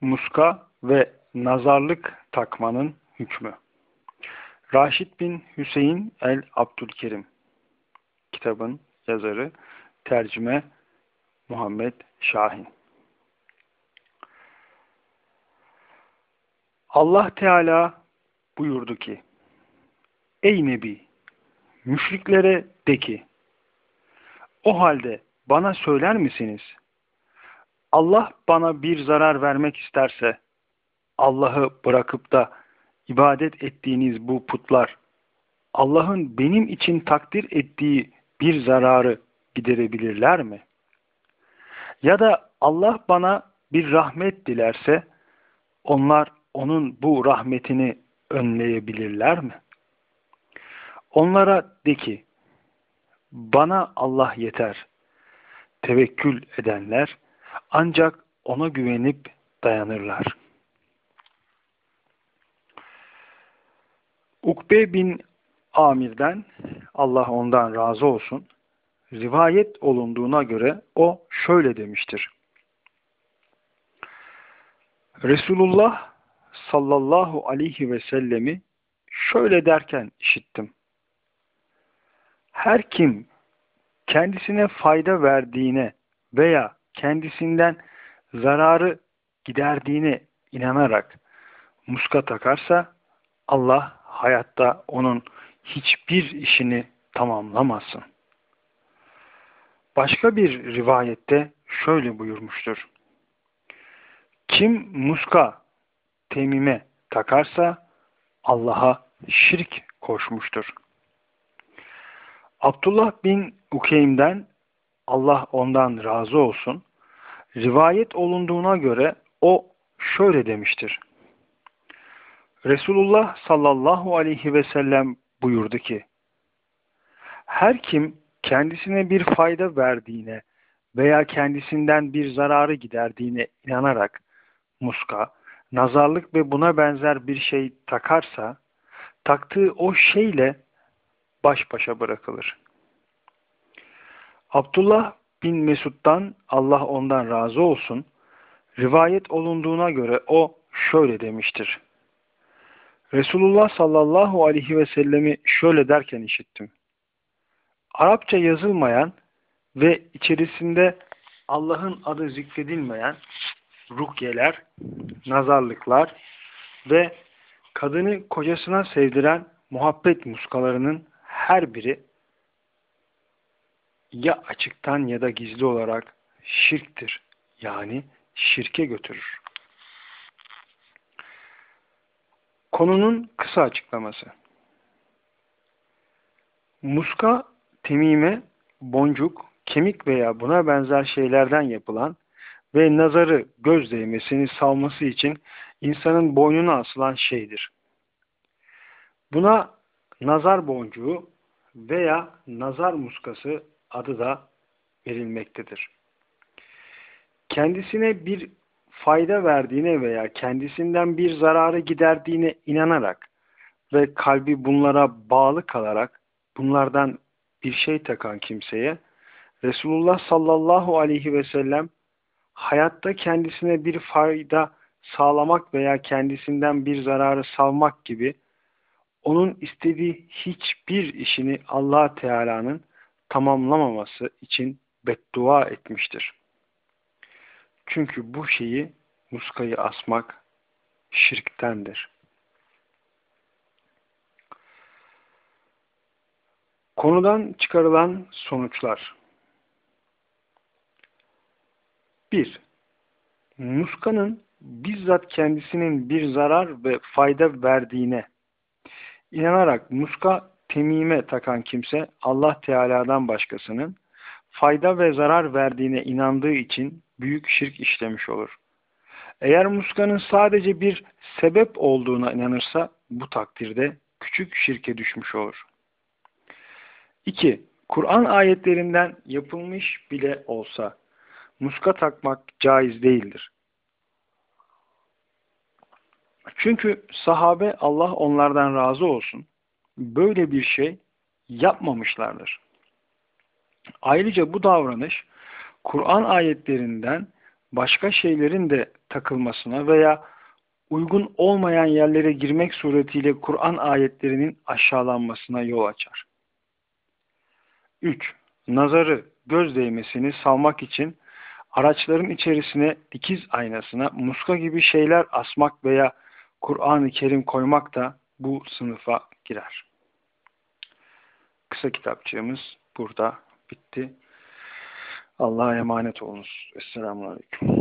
muska ve nazarlık takmanın hükmü. Raşid bin Hüseyin el Abdülkerim kitabın yazarı, tercüme Muhammed Şahin. Allah Teala buyurdu ki, Ey Nebi, müşriklere de ki, o halde bana söyler misiniz? Allah bana bir zarar vermek isterse, Allah'ı bırakıp da ibadet ettiğiniz bu putlar, Allah'ın benim için takdir ettiği bir zararı giderebilirler mi? Ya da Allah bana bir rahmet dilerse, onlar onun bu rahmetini önleyebilirler mi? Onlara de ki, bana Allah yeter. Tevekkül edenler ancak ona güvenip dayanırlar. Ukbe bin Amir'den Allah ondan razı olsun rivayet olunduğuna göre o şöyle demiştir. Resulullah sallallahu aleyhi ve sellemi şöyle derken işittim. Her kim kendisine fayda verdiğine veya kendisinden zararı giderdiğine inanarak muska takarsa Allah hayatta onun hiçbir işini tamamlamasın. Başka bir rivayette şöyle buyurmuştur. Kim muska temime takarsa Allah'a şirk koşmuştur. Abdullah bin Ukeym'den Allah ondan razı olsun. Rivayet olunduğuna göre o şöyle demiştir. Resulullah sallallahu aleyhi ve sellem buyurdu ki, her kim kendisine bir fayda verdiğine veya kendisinden bir zararı giderdiğine inanarak muska, nazarlık ve buna benzer bir şey takarsa, taktığı o şeyle baş başa bırakılır. Abdullah bin Mesud'dan Allah ondan razı olsun, rivayet olunduğuna göre o şöyle demiştir. Resulullah sallallahu aleyhi ve sellemi şöyle derken işittim. Arapça yazılmayan ve içerisinde Allah'ın adı zikredilmeyen rukyeler, nazarlıklar ve kadını kocasına sevdiren muhabbet muskalarının her biri ya açıktan ya da gizli olarak şirktir. Yani şirke götürür. Konunun kısa açıklaması. Muska, temime, boncuk, kemik veya buna benzer şeylerden yapılan ve nazarı göz değmesini salması için insanın boynuna asılan şeydir. Buna nazar boncuğu veya nazar muskası adı da verilmektedir. Kendisine bir fayda verdiğine veya kendisinden bir zararı giderdiğine inanarak ve kalbi bunlara bağlı kalarak bunlardan bir şey takan kimseye Resulullah sallallahu aleyhi ve sellem hayatta kendisine bir fayda sağlamak veya kendisinden bir zararı salmak gibi onun istediği hiçbir işini allah Teala'nın tamamlamaması için beddua etmiştir. Çünkü bu şeyi muskayı asmak şirktendir. Konudan çıkarılan sonuçlar 1. Muskanın bizzat kendisinin bir zarar ve fayda verdiğine inanarak muska temime takan kimse Allah Teala'dan başkasının fayda ve zarar verdiğine inandığı için büyük şirk işlemiş olur. Eğer muskanın sadece bir sebep olduğuna inanırsa bu takdirde küçük şirke düşmüş olur. 2. Kur'an ayetlerinden yapılmış bile olsa muska takmak caiz değildir. Çünkü sahabe Allah onlardan razı olsun böyle bir şey yapmamışlardır. Ayrıca bu davranış Kur'an ayetlerinden başka şeylerin de takılmasına veya uygun olmayan yerlere girmek suretiyle Kur'an ayetlerinin aşağılanmasına yol açar. 3. Nazarı, göz değmesini salmak için araçların içerisine dikiz aynasına muska gibi şeyler asmak veya Kur'an-ı Kerim koymak da bu sınıfa girer. Kısa kitapçığımız burada bitti. Allah'a emanet olunuz. Esselamu Aleyküm.